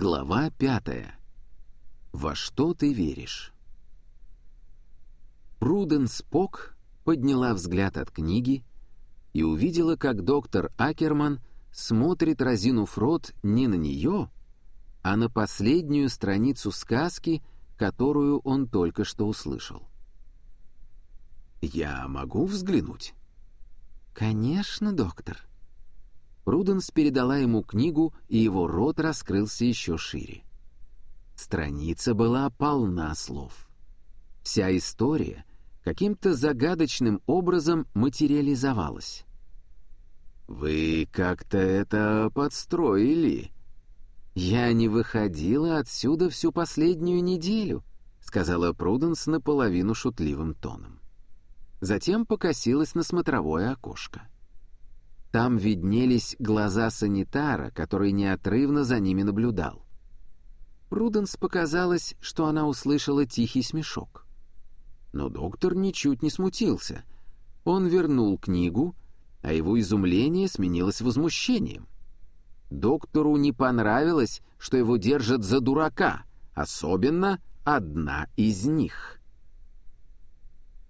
Глава пятая. Во что ты веришь? Пруденс Пок подняла взгляд от книги и увидела, как доктор Акерман смотрит, разинув рот, не на нее, а на последнюю страницу сказки, которую он только что услышал. «Я могу взглянуть?» «Конечно, доктор». Пруденс передала ему книгу, и его рот раскрылся еще шире. Страница была полна слов. Вся история каким-то загадочным образом материализовалась. «Вы как-то это подстроили?» «Я не выходила отсюда всю последнюю неделю», — сказала Пруденс наполовину шутливым тоном. Затем покосилась на смотровое окошко. Там виднелись глаза санитара, который неотрывно за ними наблюдал. Пруденс показалось, что она услышала тихий смешок. Но доктор ничуть не смутился. Он вернул книгу, а его изумление сменилось возмущением. Доктору не понравилось, что его держат за дурака, особенно одна из них.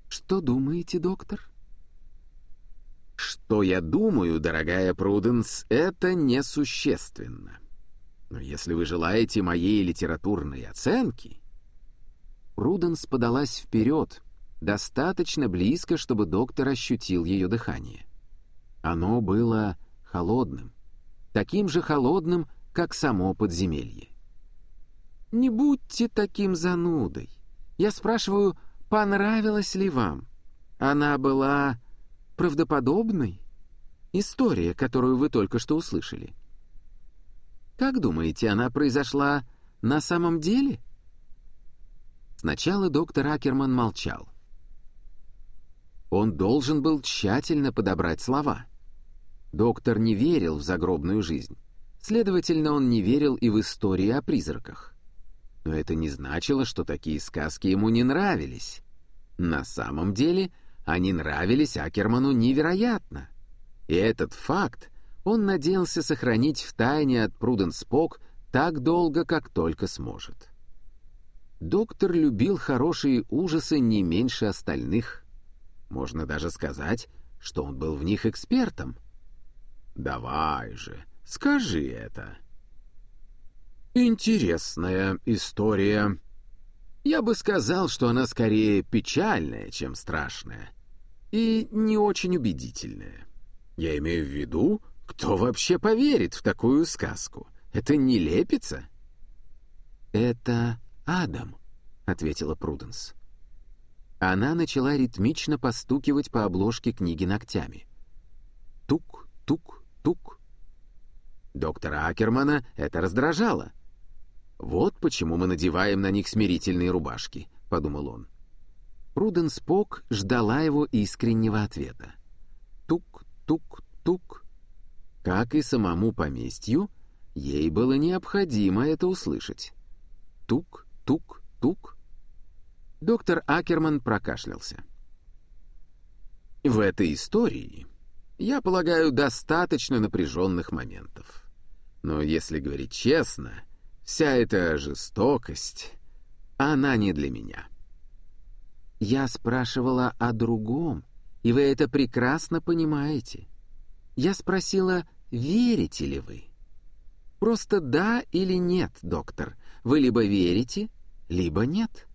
«Что думаете, доктор?» Что я думаю, дорогая Пруденс, это несущественно. Но если вы желаете моей литературной оценки... Пруденс подалась вперед, достаточно близко, чтобы доктор ощутил ее дыхание. Оно было холодным, таким же холодным, как само подземелье. «Не будьте таким занудой. Я спрашиваю, понравилась ли вам? Она была правдоподобной? История, которую вы только что услышали. Как думаете, она произошла на самом деле? Сначала доктор Акерман молчал. Он должен был тщательно подобрать слова. Доктор не верил в загробную жизнь. Следовательно, он не верил и в истории о призраках. Но это не значило, что такие сказки ему не нравились. На самом деле, они нравились Акерману невероятно. И этот факт он надеялся сохранить в тайне от Пруденспок так долго, как только сможет. Доктор любил хорошие ужасы не меньше остальных. Можно даже сказать, что он был в них экспертом. «Давай же, скажи это». «Интересная история», я бы сказал, что она скорее печальная, чем страшная. И не очень убедительная. Я имею в виду, кто вообще поверит в такую сказку? Это не лепится? «Это Адам», — ответила Пруденс. Она начала ритмично постукивать по обложке книги ногтями. Тук, тук, тук. Доктора Акермана это раздражало — «Вот почему мы надеваем на них смирительные рубашки», — подумал он. Пруденс Пок ждала его искреннего ответа. Тук-тук-тук. Как и самому поместью, ей было необходимо это услышать. Тук-тук-тук. Доктор Акерман прокашлялся. В этой истории, я полагаю, достаточно напряженных моментов. Но если говорить честно, Вся эта жестокость, она не для меня. Я спрашивала о другом, и вы это прекрасно понимаете. Я спросила, верите ли вы? Просто да или нет, доктор. Вы либо верите, либо нет.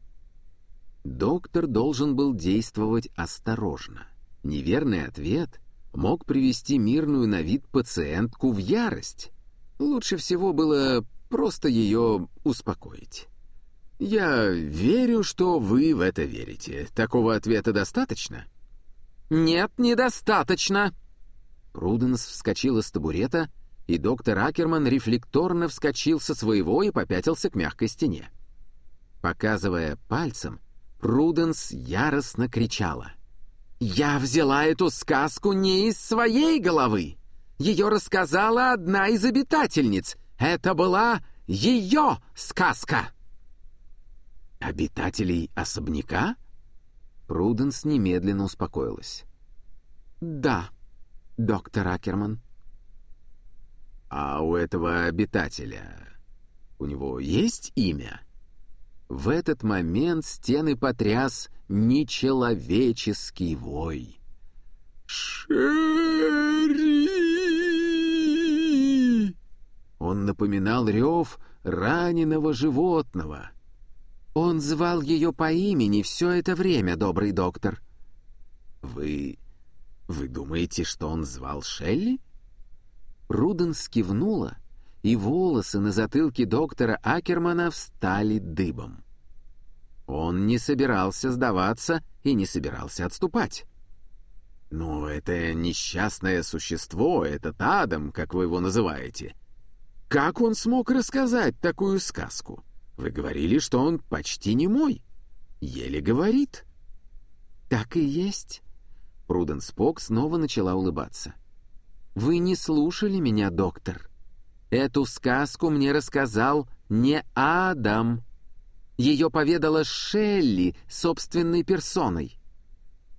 Доктор должен был действовать осторожно. Неверный ответ мог привести мирную на вид пациентку в ярость. Лучше всего было просто ее успокоить. «Я верю, что вы в это верите. Такого ответа достаточно?» «Нет, недостаточно!» Пруденс вскочила с табурета, и доктор Акерман рефлекторно вскочил со своего и попятился к мягкой стене. Показывая пальцем, Пруденс яростно кричала. «Я взяла эту сказку не из своей головы! Ее рассказала одна из обитательниц, это была ее сказка!» «Обитателей особняка?» Пруденс немедленно успокоилась. «Да, доктор Акерман». «А у этого обитателя У него есть имя?» В этот момент стены потряс нечеловеческий вой. «Шерри!» Он напоминал рев раненого животного. Он звал ее по имени все это время, добрый доктор. «Вы... вы думаете, что он звал Шелли?» Пруденс кивнула, и волосы на затылке доктора Акермана встали дыбом. Он не собирался сдаваться и не собирался отступать. «Но это несчастное существо, этот Адам, как вы его называете. Как он смог рассказать такую сказку? Вы говорили, что он почти не мой. Еле говорит». «Так и есть». Пруденс Пок снова начала улыбаться. «Вы не слушали меня, доктор. Эту сказку мне рассказал не Адам. Ее поведала Шелли собственной персоной.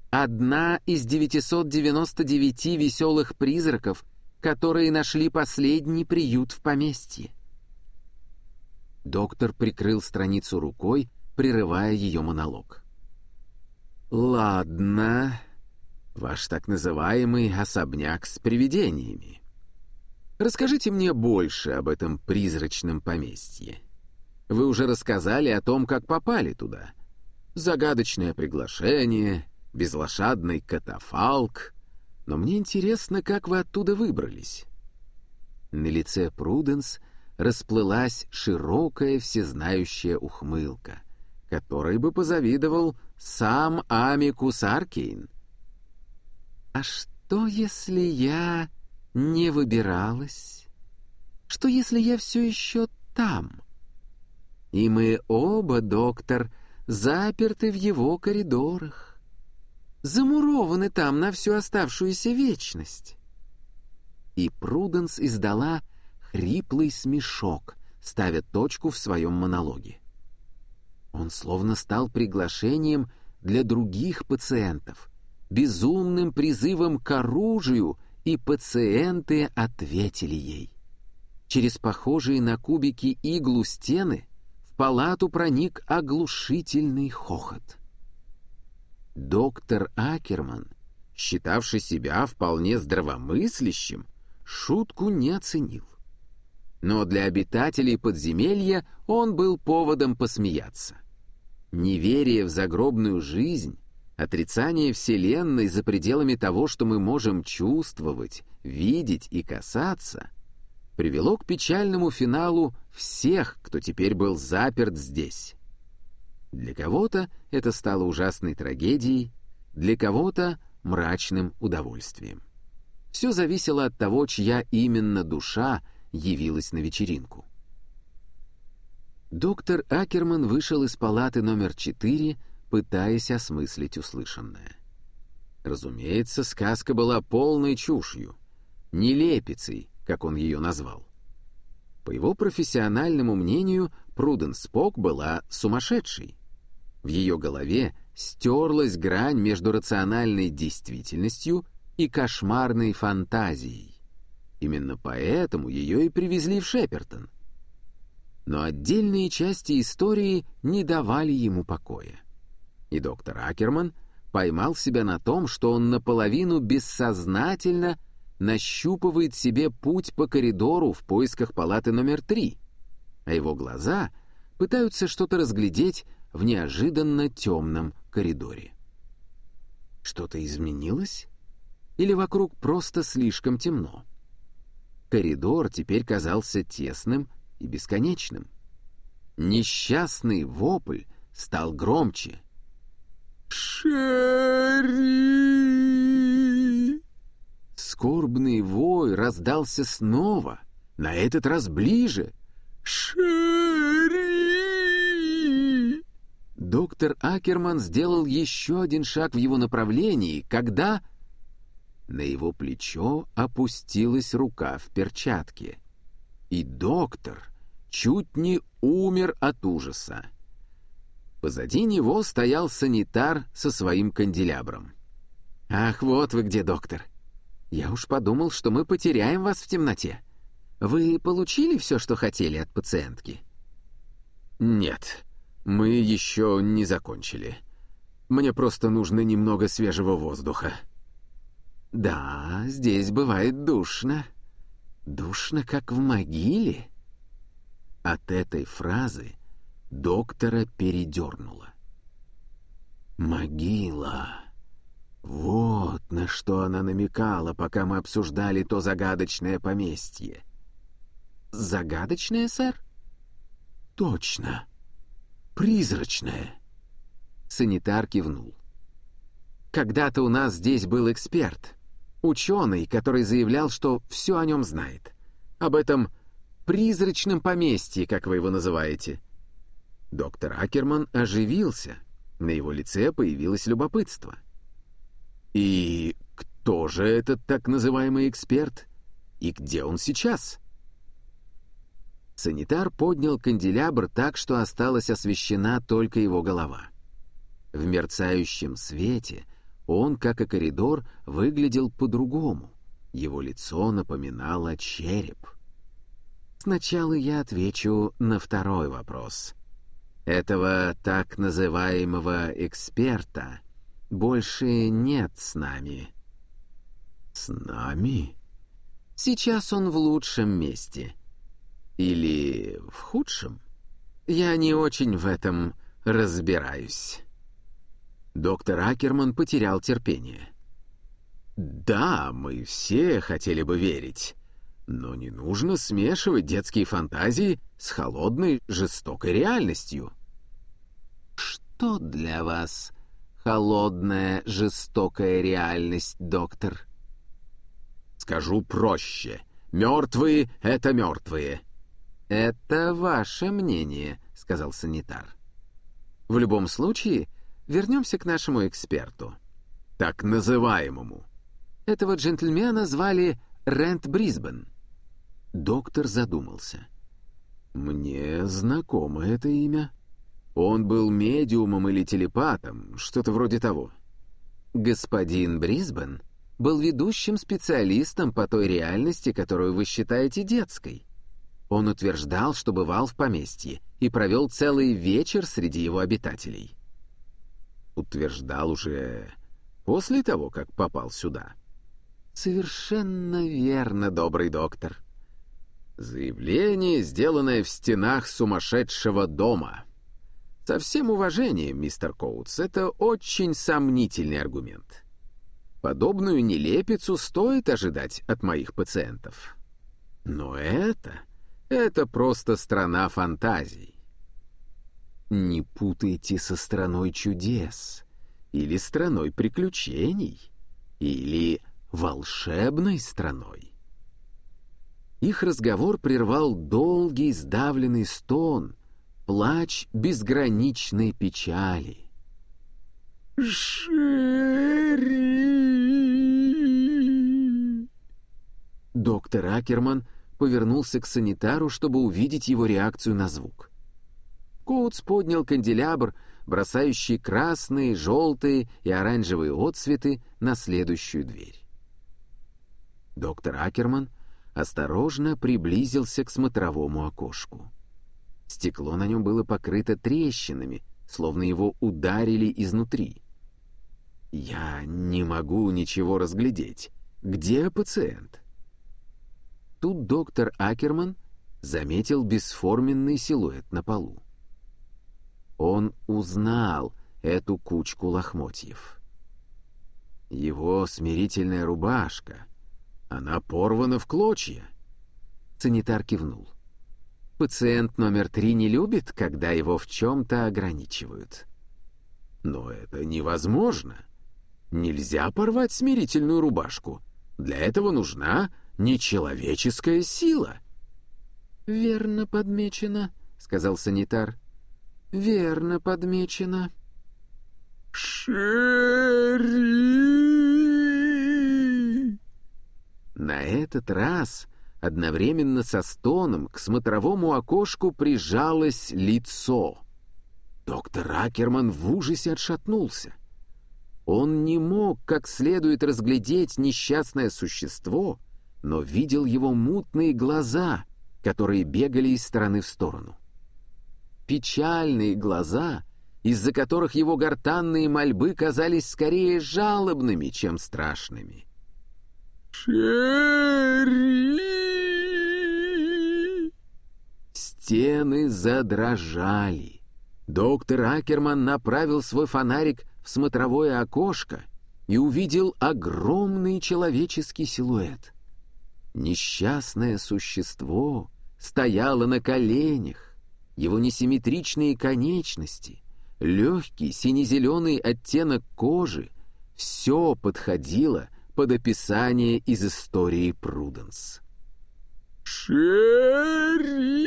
Одна из 999 веселых призраков, которые нашли последний приют в поместье. Доктор прикрыл страницу рукой, прерывая ее монолог. «Ладно, ваш так называемый особняк с привидениями. Расскажите мне больше об этом призрачном поместье. Вы уже рассказали о том, как попали туда. Загадочное приглашение, безлошадный катафалк. Но мне интересно, как вы оттуда выбрались». На лице Пруденс расплылась широкая всезнающая ухмылка, которой бы позавидовал сам Амикус Аркейн. «А что, если я не выбиралась? Что, если я все еще там? И мы оба, доктор, заперты в его коридорах, замурованы там на всю оставшуюся вечность». И Пруденс издала хриплый смешок, ставя точку в своем монологе. Он словно стал приглашением для других пациентов, безумным призывом к оружию, и пациенты ответили ей. Через похожие на кубики иглу стены в палату проник оглушительный хохот. Доктор Акерман, считавший себя вполне здравомыслящим, шутку не оценил. Но для обитателей подземелья он был поводом посмеяться. Неверие в загробную жизнь Отрицание Вселенной за пределами того, что мы можем чувствовать, видеть и касаться, привело к печальному финалу всех, кто теперь был заперт здесь. Для кого-то это стало ужасной трагедией, для кого-то — мрачным удовольствием. Все зависело от того, чья именно душа явилась на вечеринку. Доктор Акерман вышел из палаты номер 4 пытаясь осмыслить услышанное. Разумеется, сказка была полной чушью, нелепицей, как он ее назвал. По его профессиональному мнению, Пруденс Спок была сумасшедшей. В ее голове стерлась грань между рациональной действительностью и кошмарной фантазией. Именно поэтому ее и привезли в Шепертон. Но отдельные части истории не давали ему покоя. И доктор Акерман поймал себя на том, что он наполовину бессознательно нащупывает себе путь по коридору в поисках палаты номер три, а его глаза пытаются что-то разглядеть в неожиданно темном коридоре. Что-то изменилось? Или вокруг просто слишком темно? Коридор теперь казался тесным и бесконечным. Несчастный вопль стал громче — «Шерри!» Скорбный вой раздался снова, на этот раз ближе. «Шерри!» Доктор Акерман сделал еще один шаг в его направлении, когда на его плечо опустилась рука в перчатке. И доктор чуть не умер от ужаса. Позади него стоял санитар со своим канделябром. «Ах, вот вы где, доктор! Я уж подумал, что мы потеряем вас в темноте. Вы получили все, что хотели от пациентки?» Нет, мы еще не закончили. Мне просто нужно немного свежего воздуха. Да, здесь бывает душно. Душно, как в могиле. От этой фразы доктора передернуло. Могила. Вот на что она намекала, пока мы обсуждали то загадочное поместье. Загадочное, сэр? Точно. Призрачное. Санитар кивнул. Когда-то у нас здесь был эксперт, ученый, который заявлял, что все о нем знает. Об этом призрачном поместье, как вы его называете. Доктор Акерман оживился. На его лице появилось любопытство. И кто же этот так называемый эксперт? И где он сейчас? Санитар поднял канделябр так, что осталась освещена только его голова. В мерцающем свете он, как и коридор, выглядел по-другому. Его лицо напоминало череп. Сначала я отвечу на второй вопрос. Этого так называемого эксперта больше нет с нами. С нами? Сейчас он в лучшем месте. Или в худшем? Я не очень в этом разбираюсь. Доктор Акерман потерял терпение. «Да, мы все хотели бы верить, но не нужно смешивать детские фантазии с холодной, жестокой реальностью». «Что для вас холодная, жестокая реальность, доктор?» «Скажу проще. Мертвые — это мертвые». «Это ваше мнение», — сказал санитар. «В любом случае, вернемся к нашему эксперту». «Так называемому». Этого джентльмена звали Рент Брисбен. Доктор задумался. «Мне знакомо это имя». Он был медиумом или телепатом, что-то вроде того. Господин Брисбен был ведущим специалистом по той реальности, которую вы считаете детской. Он утверждал, что бывал в поместье и провел целый вечер среди его обитателей. Утверждал уже после того, как попал сюда. Совершенно верно, добрый доктор. Заявление, сделанное в стенах сумасшедшего дома — со всем уважением, мистер Коутс, это очень сомнительный аргумент. Подобную нелепицу стоит ожидать от моих пациентов. Но это... это просто страна фантазий. Не путайте со страной чудес, или страной приключений, или волшебной страной. Их разговор прервал долгий сдавленный стон — плач безграничной печали. «Шерри!» Доктор Акерман повернулся к санитару, чтобы увидеть его реакцию на звук. Коутс поднял канделябр, бросающий красные, желтые и оранжевые отсветы на следующую дверь. Доктор Акерман осторожно приблизился к смотровому окошку. Стекло на нем было покрыто трещинами, словно его ударили изнутри. «Я не могу ничего разглядеть. Где пациент?» Тут доктор Акерман заметил бесформенный силуэт на полу. Он узнал эту кучку лохмотьев. Его смирительная рубашка, она порвана в клочья. Санитар кивнул. Пациент номер три не любит, когда его в чем-то ограничивают. Но это невозможно. Нельзя порвать смирительную рубашку. Для этого нужна нечеловеческая сила. «Верно подмечено», — сказал санитар. «Верно подмечено». «Шерри!» На этот раз Одновременно со стоном к смотровому окошку прижалось лицо. Доктор Акерман в ужасе отшатнулся. Он не мог как следует разглядеть несчастное существо, но видел его мутные глаза, которые бегали из стороны в сторону. печальные глаза, из-за которых его гортанные мольбы казались скорее жалобными, чем страшными. «Шерри!» Стены задрожали. Доктор Акерман направил свой фонарик в смотровое окошко и увидел огромный человеческий силуэт. Несчастное существо стояло на коленях, его несимметричные конечности, легкий сине-зеленый оттенок кожи — все подходило под описание из истории Пруденс. «Шерри!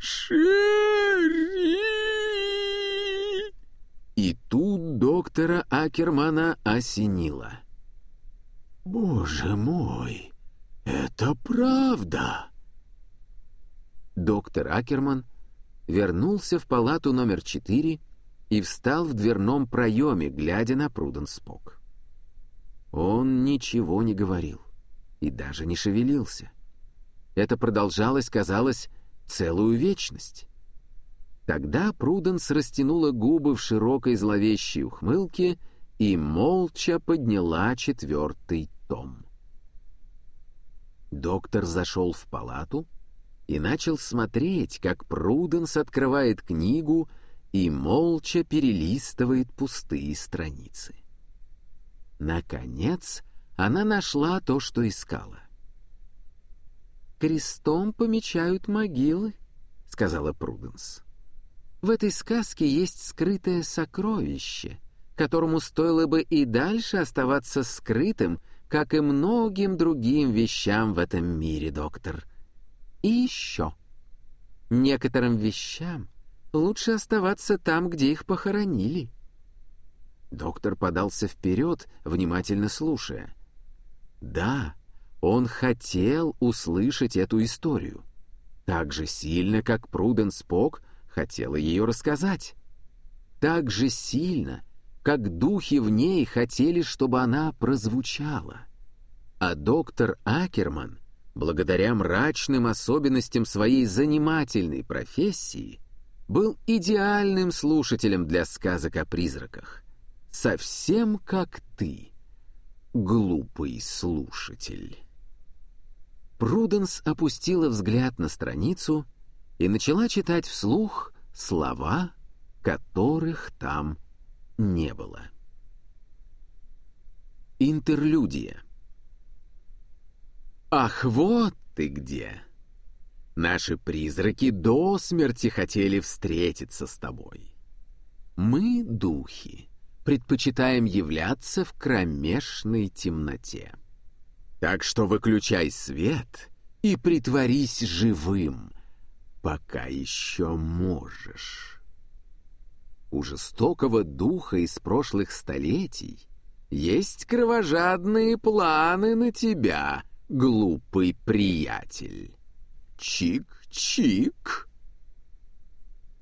Шерри!» И тут доктора Акермана осенило. «Боже мой, это правда!» Доктор Акерман вернулся в палату номер четыре и встал в дверном проеме, глядя на Пруденспок. Он ничего не говорил и даже не шевелился. Это продолжалось, казалось, целую вечность. Тогда Пруденс растянула губы в широкой зловещей ухмылке и молча подняла четвертый том. Доктор зашел в палату и начал смотреть, как Пруденс открывает книгу и молча перелистывает пустые страницы. Наконец, она нашла то, что искала. «Крестом помечают могилы», — сказала Пруденс. В этой сказке есть скрытое сокровище, которому стоило бы и дальше оставаться скрытым, как и многим другим вещам в этом мире, доктор. И еще. Некоторым вещам лучше оставаться там, где их похоронили. Доктор подался вперед, внимательно слушая. Да, он хотел услышать эту историю. Так же сильно, как Пруден Спок — хотела ее рассказать. Так же сильно, как духи в ней хотели, чтобы она прозвучала. А доктор Акерман, благодаря мрачным особенностям своей занимательной профессии, был идеальным слушателем для сказок о призраках. Совсем как ты, глупый слушатель. Пруденс опустила взгляд на страницу и начала читать вслух слова, которых там не было. Интерлюдия. «Ах, вот ты где! Наши призраки до смерти хотели встретиться с тобой. Мы, духи, предпочитаем являться в кромешной темноте. Так что выключай свет и притворись живым, пока еще можешь. У жестокого духа из прошлых столетий есть кровожадные планы на тебя, глупый приятель. Чик-чик.